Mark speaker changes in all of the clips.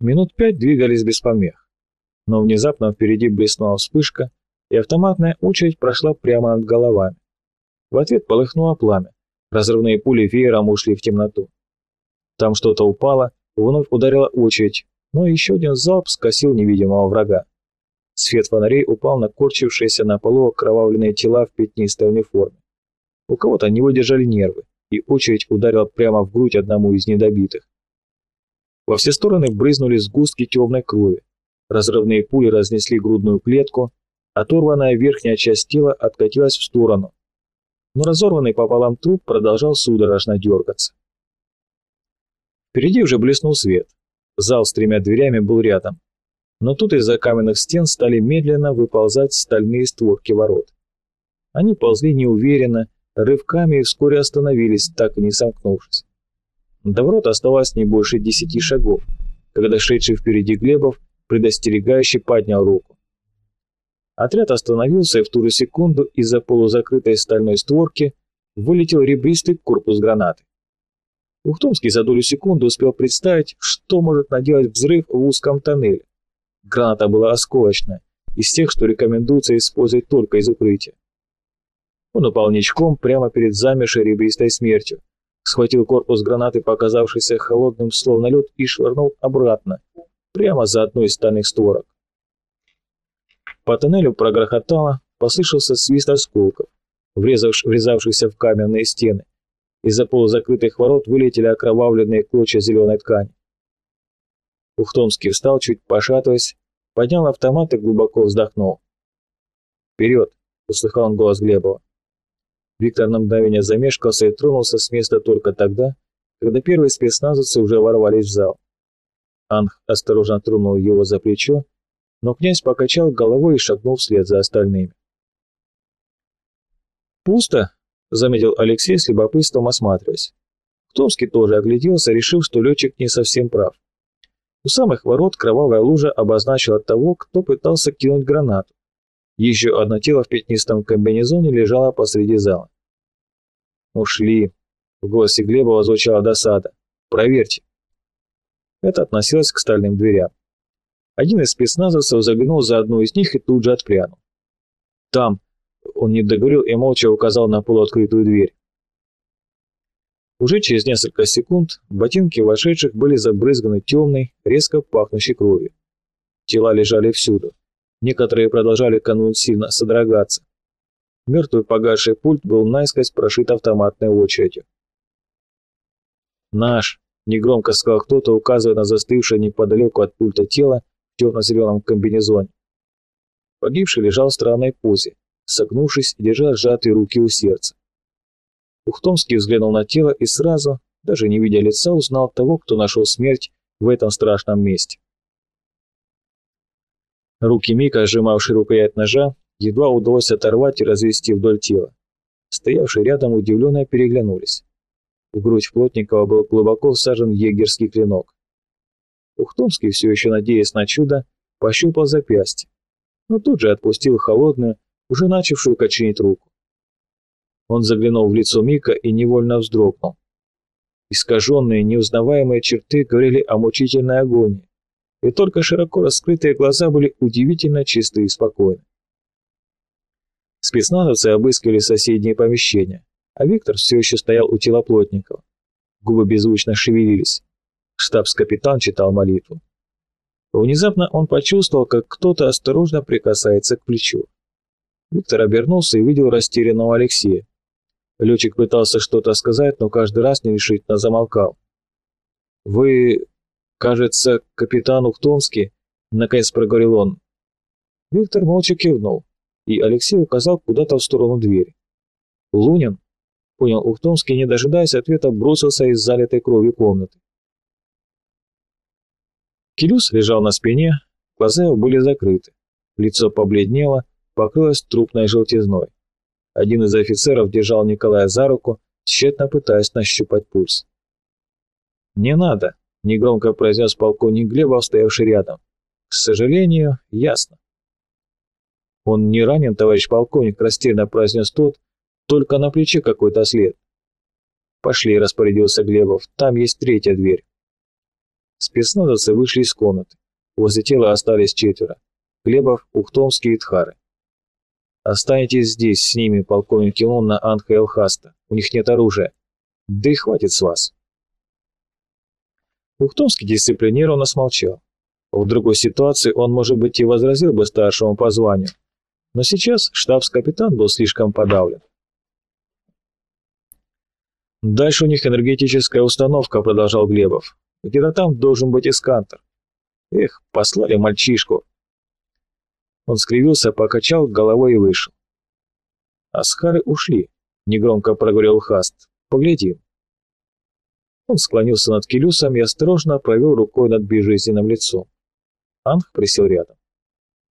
Speaker 1: Минут пять двигались без помех. Но внезапно впереди блеснула вспышка, и автоматная очередь прошла прямо над головами. В ответ полыхнуло пламя. Разрывные пули веером ушли в темноту. Там что-то упало, вновь ударила очередь, но еще один залп скосил невидимого врага. Свет фонарей упал на корчившиеся на полу окровавленные тела в пятнистой униформе. У кого-то не выдержали нервы, и очередь ударила прямо в грудь одному из недобитых. Во все стороны брызнули сгустки темной крови. Разрывные пули разнесли грудную клетку, оторванная верхняя часть тела откатилась в сторону. Но разорванный пополам труп продолжал судорожно дергаться. Впереди уже блеснул свет. Зал с тремя дверями был рядом. Но тут из-за каменных стен стали медленно выползать стальные створки ворот. Они ползли неуверенно, рывками и вскоре остановились, так и не сомкнувшись. До ворот оставалось не больше десяти шагов, когда шедший впереди Глебов предостерегающе поднял руку. Отряд остановился, и в ту же секунду из-за полузакрытой стальной створки вылетел ребристый корпус гранаты. Ухтомский за долю секунды успел представить, что может наделать взрыв в узком тоннеле. Граната была осколочная, из тех, что рекомендуется использовать только из укрытия. Он упал ничком прямо перед замершей ребристой смертью, схватил корпус гранаты, показавшийся холодным словно лед, и швырнул обратно, прямо за одной из стальных створок. По тоннелю прогрохотало, послышался свист осколков, врезавшихся в каменные стены. Из-за полузакрытых ворот вылетели окровавленные клочья зеленой ткани. Ухтомский встал, чуть пошатываясь, поднял автомат и глубоко вздохнул. «Вперед!» — услыхал он голос Глебова. Виктор на мгновение замешкался и тронулся с места только тогда, когда первые спецназовцы уже ворвались в зал. Анх осторожно тронул его за плечо, но князь покачал головой и шагнул вслед за остальными. «Пусто!» заметил Алексей с любопытством осматриваясь. Томский тоже огляделся, решив, что летчик не совсем прав. У самых ворот кровавая лужа обозначила того, кто пытался кинуть гранату. Еще одно тело в пятнистом комбинезоне лежало посреди зала. «Ушли!» — в голосе Глебова звучала досада. «Проверьте!» Это относилось к стальным дверям. Один из спецназовцев заглянул за одну из них и тут же отпрянул. «Там!» Он не договорил и молча указал на полуоткрытую дверь. Уже через несколько секунд ботинки вошедших были забрызганы темной, резко пахнущей кровью. Тела лежали всюду. Некоторые продолжали конвульсивно содрогаться. Мертвый погасший пульт был наискось прошит автоматной очередью. «Наш!» — негромко сказал кто-то, указывая на застывшее неподалеку от пульта тело в темно-зеленом комбинезоне. Погибший лежал в странной позе, согнувшись, держа сжатые руки у сердца. Ухтомский взглянул на тело и сразу, даже не видя лица, узнал того, кто нашел смерть в этом страшном месте. Руки Мика, сжимавшие рукоять ножа, едва удалось оторвать и развести вдоль тела. Стоявшие рядом удивленно переглянулись. В грудь Плотникова был глубоко всажен егерский клинок. Ухтомский, все еще надеясь на чудо, пощупал запястье, но тут же отпустил холодную, уже начавшую коченить руку. Он заглянул в лицо Мика и невольно вздрогнул. Искаженные, неузнаваемые черты говорили о мучительной агонии, и только широко раскрытые глаза были удивительно чистые и спокойны. Спецназовцы обыскивали соседние помещения, а Виктор все еще стоял у тела Плотникова. Губы беззвучно шевелились. Штабс-капитан читал молитву. Внезапно он почувствовал, как кто-то осторожно прикасается к плечу. Виктор обернулся и увидел растерянного Алексея. Летчик пытался что-то сказать, но каждый раз нерешительно замолкал. «Вы, кажется, капитан Ухтомский?» — наконец проговорил он. Виктор молча кивнул, и Алексей указал куда-то в сторону двери. «Лунин?» — понял Ухтомский, не дожидаясь ответа, бросился из залитой кровью комнаты. Келюс лежал на спине, глаза его были закрыты, лицо побледнело, покрылась трупной желтизной. Один из офицеров держал Николая за руку, тщетно пытаясь нащупать пульс. «Не надо», — негромко произнес полковник Глебов, стоявший рядом. «К сожалению, ясно». «Он не ранен, товарищ полковник», — растерянно произнес тот, «только на плече какой-то след». «Пошли», — распорядился Глебов, — «там есть третья дверь». Спецназовцы вышли из комнаты. Возле тела остались четверо. Глебов, Ухтомский и Тхары. Останетесь здесь с ними, полковник Илон на Анха Элхаста. У них нет оружия. Да и хватит с вас. Ухтомский дисциплинированно смолчал. В другой ситуации он, может быть, и возразил бы старшему по званию. Но сейчас штабс-капитан был слишком подавлен. «Дальше у них энергетическая установка», — продолжал Глебов. «Где-то там должен быть эскантер. Эх, послали мальчишку». Он скривился, покачал головой и вышел. «Асхары ушли», — негромко проговорил Хаст. «Поглядим». Он склонился над Келюсом и осторожно провел рукой над безжизненным лицом. Анх присел рядом.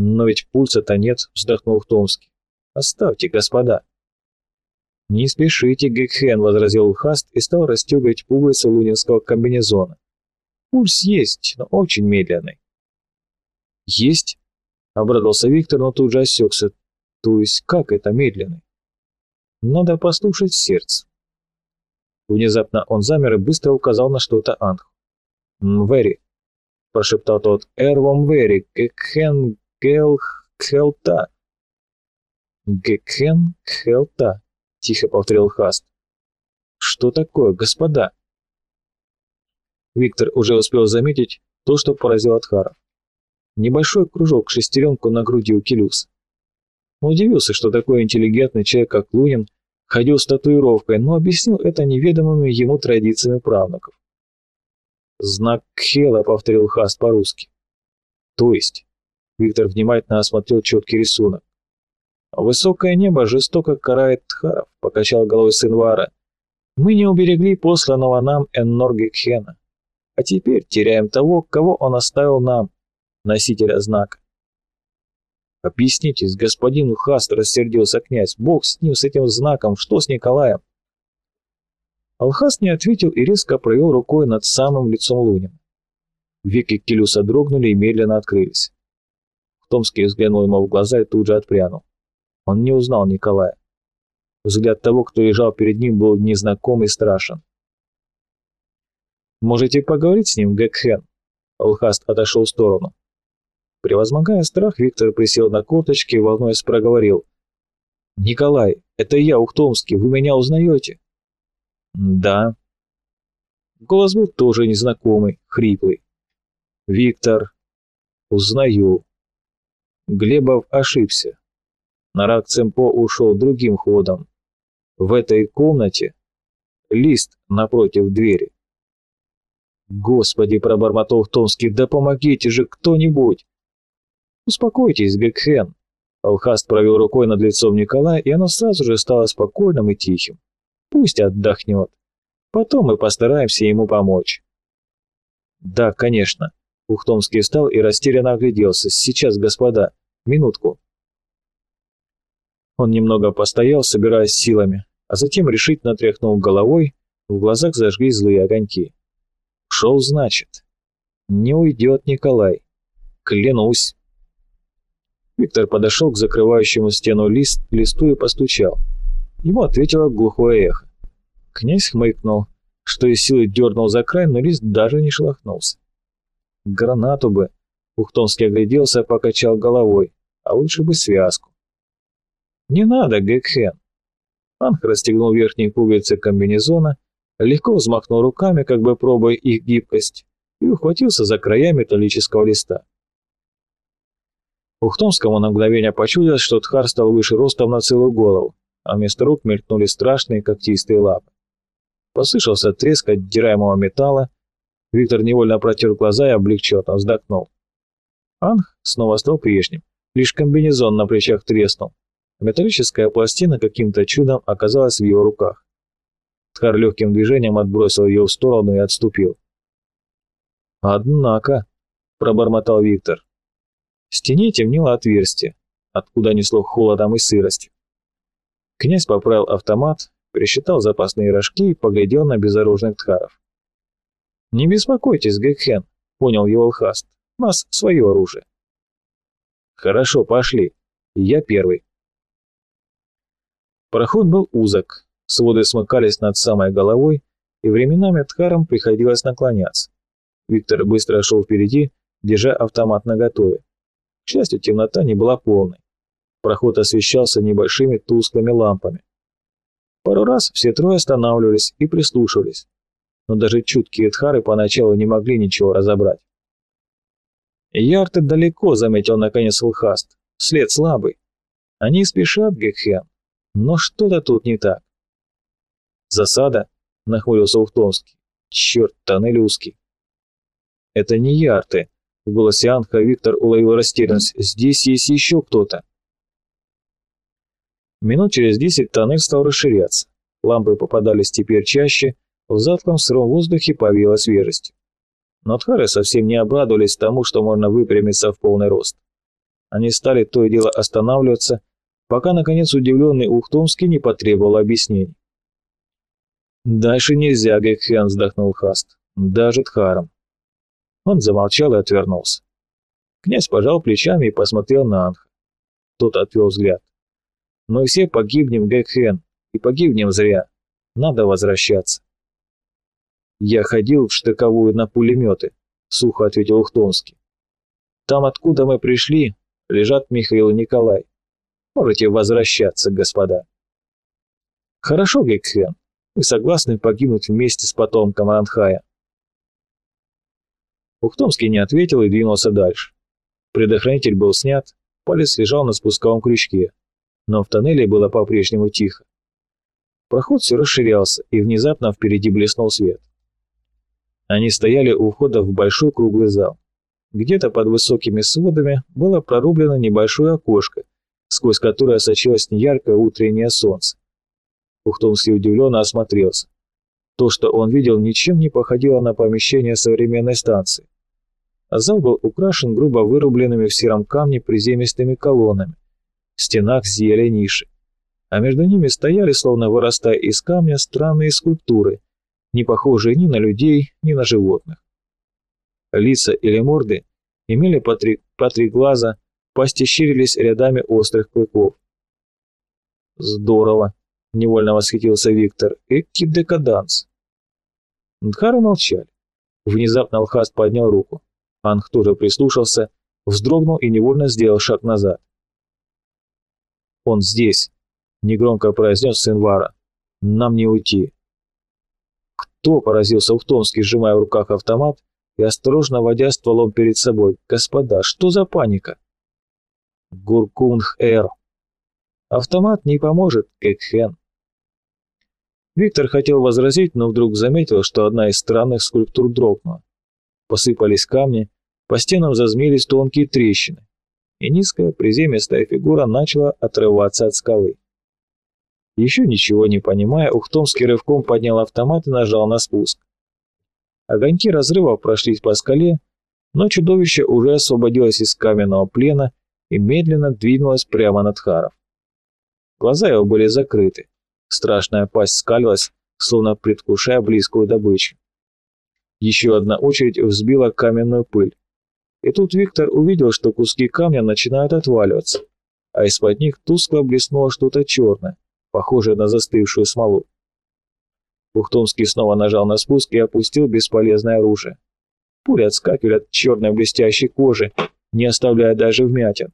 Speaker 1: «Но ведь пульса-то нет», — вздохнул Томский. «Оставьте, господа». «Не спешите, Гекхен», — возразил Хаст и стал расстегивать пуговицы лунинского комбинезона. «Пульс есть, но очень медленный». «Есть?» — обрадовался Виктор, но тут же осекся. «То есть как это медленный?» «Надо послушать сердце». Внезапно он замер и быстро указал на что-то Анх. «Мвери», — прошептал тот, «эрвом вери, кекхен гел хелта». «Гекхен хелта», — тихо повторил Хаст. «Что такое, господа?» Виктор уже успел заметить то, что поразил Адхаров. Небольшой кружок шестеренку на груди у Келюса. Он удивился, что такой интеллигентный человек, как Лунин, ходил с татуировкой, но объяснил это неведомыми ему традициями правнуков. «Знак Кхела», — повторил Хаст по-русски. «То есть?» — Виктор внимательно осмотрел четкий рисунок. «Высокое небо жестоко карает Тхаров», — покачал головой сын Вара. «Мы не уберегли посланного нам Эннорги Кхена, а теперь теряем того, кого он оставил нам, носителя знака». «Объяснитесь, господин Хаст», — рассердился князь, — «бог с ним, с этим знаком, что с Николаем?» Алхас не ответил и резко провел рукой над самым лицом Лунина. Веки Келюса дрогнули и медленно открылись. Томский взглянул ему в глаза и тут же отпрянул. Он не узнал Николая. Взгляд того, кто лежал перед ним, был незнаком и страшен. «Можете поговорить с ним, Гекхен?» Алхаст отошел в сторону. Превозмогая страх, Виктор присел на корточки и волнуясь проговорил. «Николай, это я, Ухтомский, вы меня узнаете?» «Да». Голос был тоже незнакомый, хриплый. «Виктор, узнаю». Глебов ошибся. Нарак Цемпо ушел другим ходом. В этой комнате лист напротив двери. «Господи!» – пробормотал Томский, «да помогите же кто-нибудь!» «Успокойтесь, Гекхен!» Алхаст провел рукой над лицом Николая, и оно сразу же стало спокойным и тихим. «Пусть отдохнет. Потом мы постараемся ему помочь». «Да, конечно». Ухтомский встал и растерянно огляделся. «Сейчас, господа, минутку». Он немного постоял, собираясь силами, а затем решительно тряхнул головой, в глазах зажгли злые огоньки. «Шел, значит. Не уйдет Николай. Клянусь». Виктор подошел к закрывающему стену лист, листу и постучал. Ему ответило глухое эхо. Князь хмыкнул, что из силы дернул за край, но лист даже не шелохнулся. «Гранату бы!» Ухтомский огляделся, покачал головой, а лучше бы связку. «Не надо, Гекхен!» Анх расстегнул верхние пуговицы комбинезона, легко взмахнул руками, как бы пробуя их гибкость, и ухватился за края металлического листа. Ухтомскому на мгновение почудилось, что Тхар стал выше ростом на целую голову, а вместо рук мелькнули страшные когтистые лапы. Послышался треск отдираемого металла, Виктор невольно протер глаза и облегченно вздохнул. Анх снова стал прежним, лишь комбинезон на плечах треснул, Металлическая пластина каким-то чудом оказалась в его руках. Тхар легким движением отбросил ее в сторону и отступил. «Однако», — пробормотал Виктор, — в стене темнело отверстие, откуда несло холодом и сыростью. Князь поправил автомат, пересчитал запасные рожки и поглядел на безоружных тхаров. «Не беспокойтесь, Гекхен», — понял его Хаст, — «у нас свое оружие». «Хорошо, пошли. Я первый». Проход был узок, своды смыкались над самой головой, и временами Тхарам приходилось наклоняться. Виктор быстро шел впереди, держа автомат наготове. К счастью, темнота не была полной. Проход освещался небольшими тусклыми лампами. Пару раз все трое останавливались и прислушивались, но даже чуткие тхары поначалу не могли ничего разобрать. «Ярты далеко», — заметил наконец Лхаст. «След слабый. Они спешат, Гекхен, но что-то тут не так». «Засада?» — нахмурился Ухтомский. «Черт, тоннель узкий». «Это не ярты», — в голосе Анха Виктор уловил растерянность. «Здесь есть еще кто-то». Минут через десять тоннель стал расширяться. Лампы попадались теперь чаще, в затклом сыром воздухе повеяло свежестью. Но совсем не обрадовались тому, что можно выпрямиться в полный рост. Они стали то и дело останавливаться, пока, наконец, удивленный Ухтомский не потребовал объяснений. «Дальше нельзя, Гекхен», — вздохнул Хаст. «Даже Тхаром». Он замолчал и отвернулся. Князь пожал плечами и посмотрел на Анха. Тот отвел взгляд. Мы все погибнем, Гекхен, и погибнем зря. Надо возвращаться. Я ходил в штыковую на пулеметы, сухо ответил Ухтомский. Там, откуда мы пришли, лежат Михаил и Николай. Можете возвращаться, господа. Хорошо, Гекхен, вы согласны погибнуть вместе с потомком Ранхая? Ухтомский не ответил и двинулся дальше. Предохранитель был снят, палец лежал на спусковом крючке но в тоннеле было по-прежнему тихо. Проход все расширялся, и внезапно впереди блеснул свет. Они стояли у входа в большой круглый зал. Где-то под высокими сводами было прорублено небольшое окошко, сквозь которое сочилось неяркое утреннее солнце. Ухтомский удивленно осмотрелся. То, что он видел, ничем не походило на помещение современной станции. Зал был украшен грубо вырубленными в сером камне приземистыми колоннами, в стенах зияли ниши, а между ними стояли, словно вырастая из камня, странные скульптуры, не похожие ни на людей, ни на животных. Лица или морды имели по три, по три глаза, пасти щирились рядами острых клыков. «Здорово!» — невольно восхитился Виктор. «Эки декаданс!» Дхары молчали. Внезапно Алхаст поднял руку. Анх тоже прислушался, вздрогнул и невольно сделал шаг назад. Он здесь», — негромко произнес сын Вара. «Нам не уйти». «Кто?» — поразился Ухтомский, сжимая в руках автомат и осторожно водя стволом перед собой. «Господа, что за паника?» «Гуркунх-эр». «Автомат не поможет, Кекхен». Виктор хотел возразить, но вдруг заметил, что одна из странных скульптур дрогнула. Посыпались камни, по стенам зазмились тонкие трещины и низкая приземистая фигура начала отрываться от скалы. Еще ничего не понимая, Ухтомский рывком поднял автомат и нажал на спуск. Огоньки разрыва прошлись по скале, но чудовище уже освободилось из каменного плена и медленно двинулось прямо над Харов. Глаза его были закрыты, страшная пасть скалилась, словно предвкушая близкую добычу. Еще одна очередь взбила каменную пыль. И тут Виктор увидел, что куски камня начинают отваливаться, а из-под них тускло блеснуло что-то черное, похожее на застывшую смолу. Бухтомский снова нажал на спуск и опустил бесполезное оружие. Пули отскакивали от черной блестящей кожи, не оставляя даже вмятин.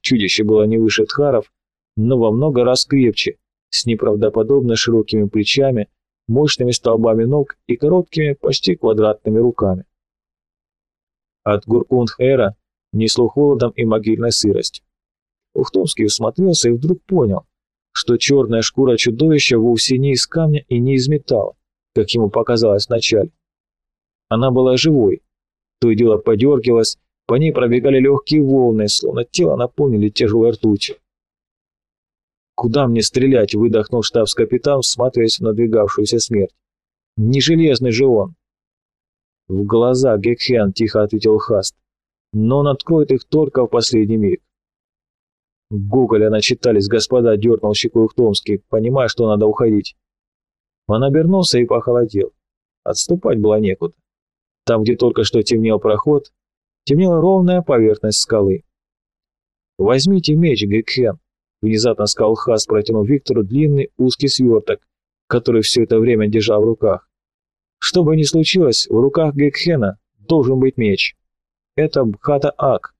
Speaker 1: Чудище было не выше тхаров, но во много раз крепче, с неправдоподобно широкими плечами, мощными столбами ног и короткими, почти квадратными руками. От Гуркундхера несло холодом и могильной сыростью. Ухтомский усмотрелся и вдруг понял, что черная шкура чудовища вовсе не из камня и не из металла, как ему показалось вначале. Она была живой, то и дело подергивалась, по ней пробегали легкие волны, словно тело наполнили тяжелой ртутью. «Куда мне стрелять?» — выдохнул штабс-капитан, всматриваясь в надвигавшуюся смерть. «Не железный же он!» «В глаза, Гекхен», — тихо ответил Хаст. «Но он откроет их только в последний миг». Гоголя начитались, господа, дернул щекой Ухтомский, понимая, что надо уходить. Он обернулся и похолодел. Отступать было некуда. Там, где только что темнел проход, темнела ровная поверхность скалы. «Возьмите меч, Гекхен», — внезапно сказал Хаст, протянув Виктору длинный узкий сверток, который все это время держал в руках. Что бы ни случилось, в руках Гекхена должен быть меч. Это Бхата-Ак,